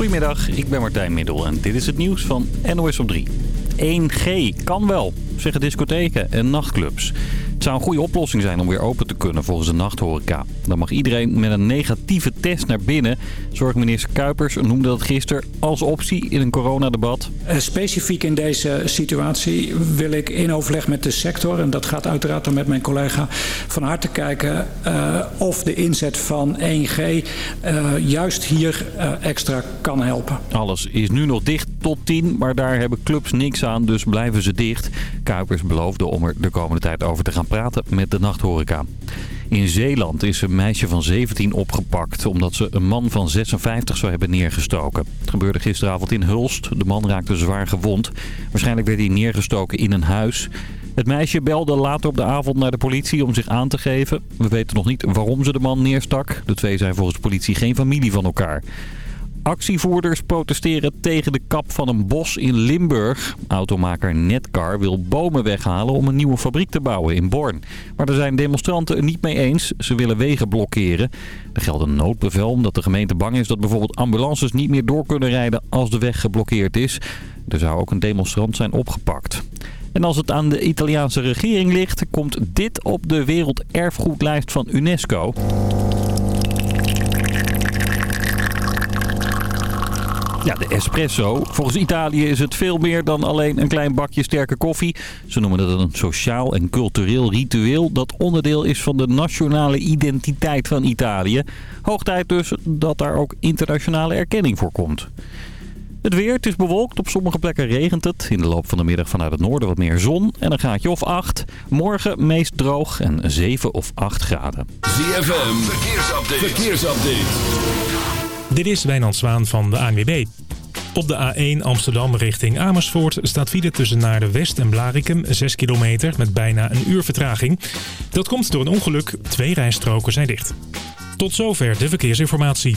Goedemiddag, ik ben Martijn Middel en dit is het nieuws van NOS op 3. 1G kan wel, zeggen discotheken en nachtclubs. Het zou een goede oplossing zijn om weer open te kunnen volgens de nachthoreca. Dan mag iedereen met een negatieve test naar binnen. Zorgminister Kuipers noemde dat gisteren als optie in een coronadebat. Eh, specifiek in deze situatie wil ik in overleg met de sector... en dat gaat uiteraard dan met mijn collega van harte kijken... Uh, of de inzet van 1G uh, juist hier extra kan helpen. Alles is nu nog dicht tot 10, maar daar hebben clubs niks aan, dus blijven ze dicht. Kuipers beloofde om er de komende tijd over te gaan praten met de nachthoreca. In Zeeland is een meisje van 17 opgepakt omdat ze een man van 56 zou hebben neergestoken. Het gebeurde gisteravond in Hulst. De man raakte zwaar gewond. Waarschijnlijk werd hij neergestoken in een huis. Het meisje belde later op de avond naar de politie om zich aan te geven. We weten nog niet waarom ze de man neerstak. De twee zijn volgens politie geen familie van elkaar. Actievoerders protesteren tegen de kap van een bos in Limburg. Automaker Netcar wil bomen weghalen om een nieuwe fabriek te bouwen in Born. Maar daar zijn demonstranten het niet mee eens. Ze willen wegen blokkeren. Er geldt een noodbevel omdat de gemeente bang is dat bijvoorbeeld ambulances niet meer door kunnen rijden als de weg geblokkeerd is. Er zou ook een demonstrant zijn opgepakt. En als het aan de Italiaanse regering ligt, komt dit op de werelderfgoedlijst van UNESCO. Ja, de espresso. Volgens Italië is het veel meer dan alleen een klein bakje sterke koffie. Ze noemen het een sociaal en cultureel ritueel dat onderdeel is van de nationale identiteit van Italië. Hoog tijd dus dat daar ook internationale erkenning voor komt. Het weer, het is bewolkt. Op sommige plekken regent het. In de loop van de middag vanuit het noorden wat meer zon en een gaatje of 8. Morgen meest droog en 7 of 8 graden. ZFM, verkeersupdate. verkeersupdate. Dit is Wijnand Zwaan van de ANWB. Op de A1 Amsterdam richting Amersfoort staat file tussen naar de West en Blarikum 6 kilometer met bijna een uur vertraging. Dat komt door een ongeluk. Twee rijstroken zijn dicht. Tot zover de verkeersinformatie.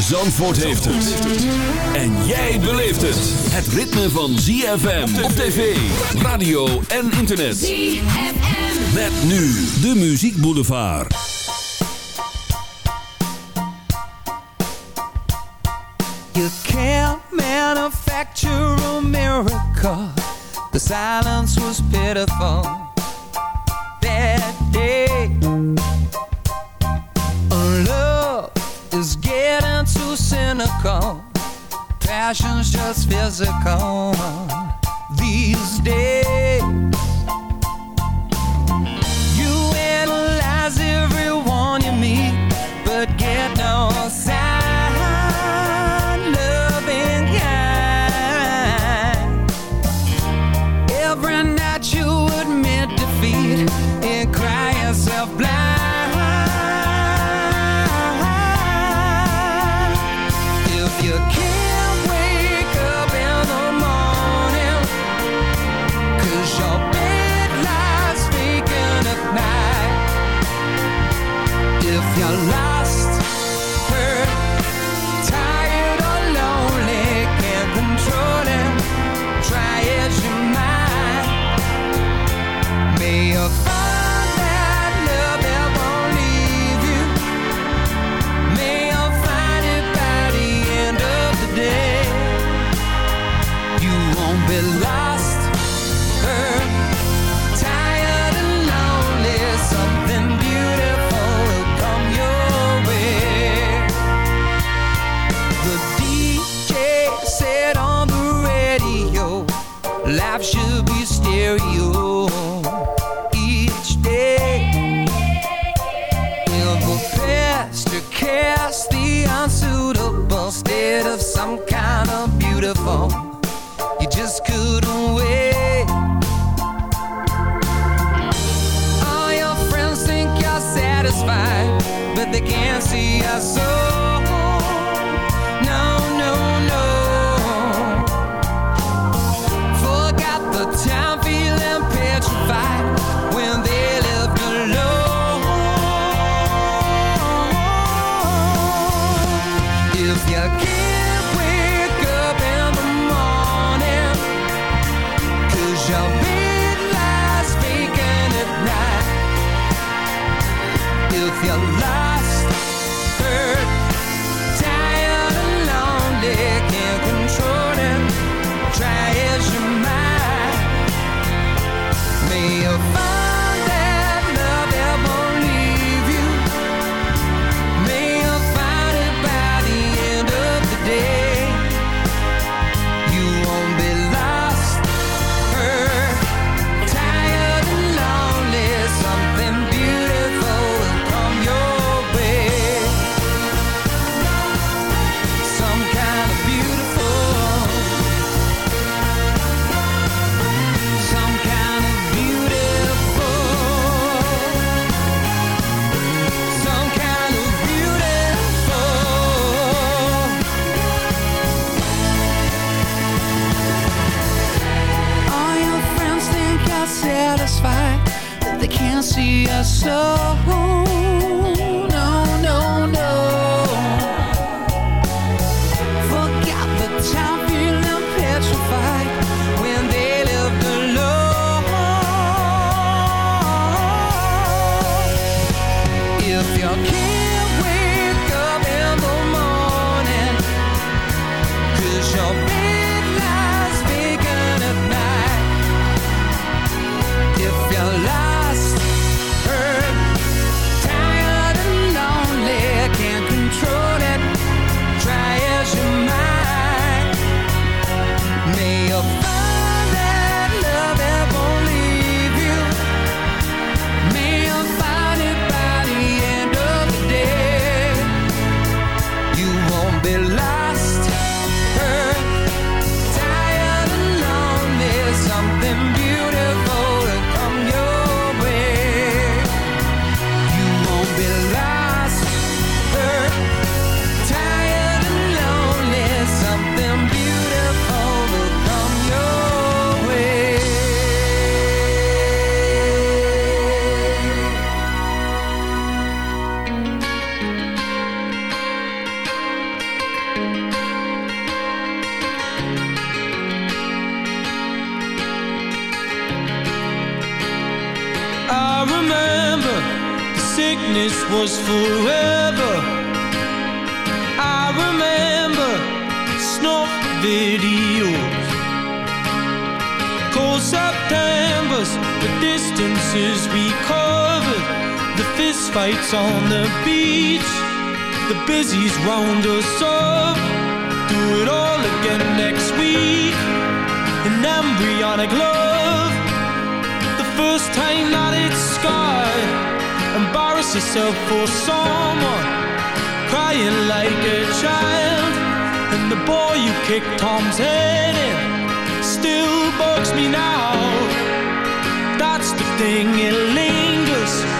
Zandvoort heeft het. En jij beleeft het. Het ritme van ZFM op tv, radio en internet. ZFM. Met nu de Muziek Boulevard. You can't manufacture a miracle. The silence was pitiful that day. Love is getting cynical. Passion's just physical these days. busy's round us up. Do it all again next week. An embryonic love. The first time that it's scarred. Embarrass yourself for someone. Crying like a child. And the boy you kicked Tom's head in Still bugs me now. That's the thing, it lingers.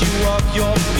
you of your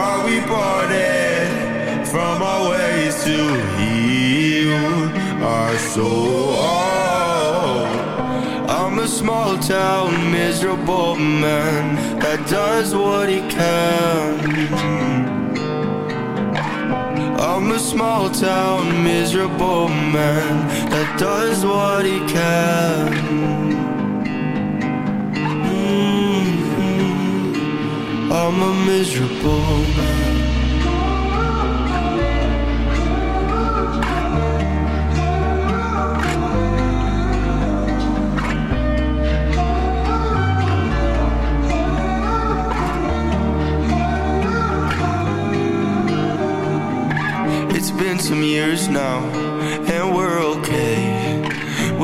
Why we parted from our ways to heal our soul. I'm a small town miserable man that does what he can. I'm a small town miserable man that does what he can. I'm a miserable man. It's been some years now.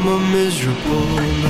I'm a miserable man.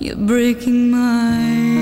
You're breaking my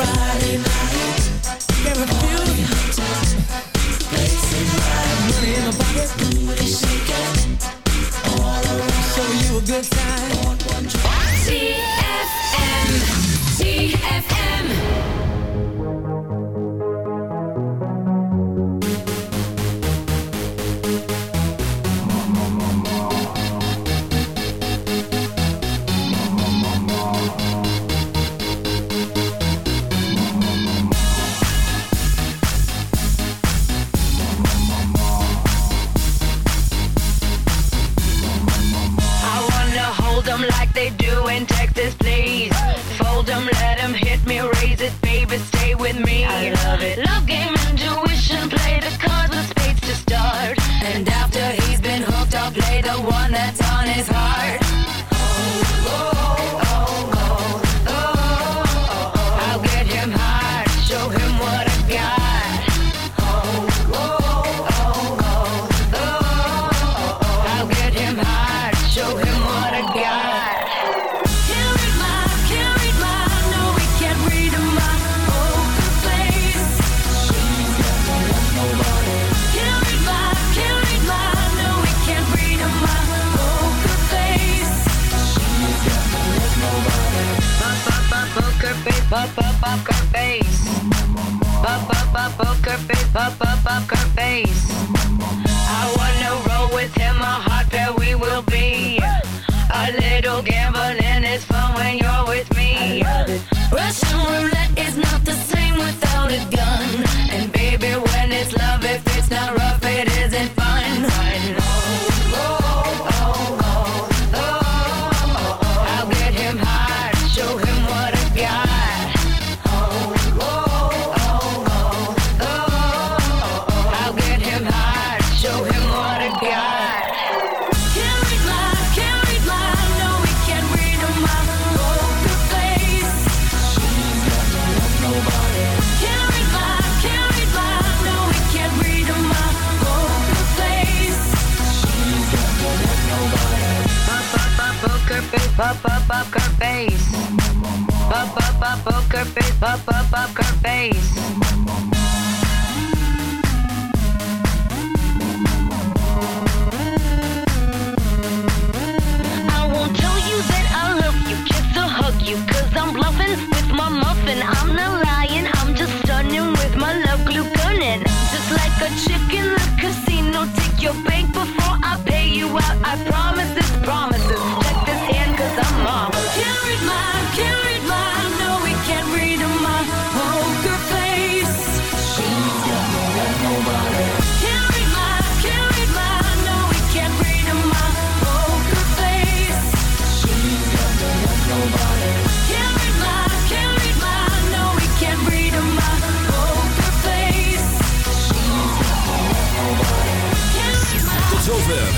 Friday night.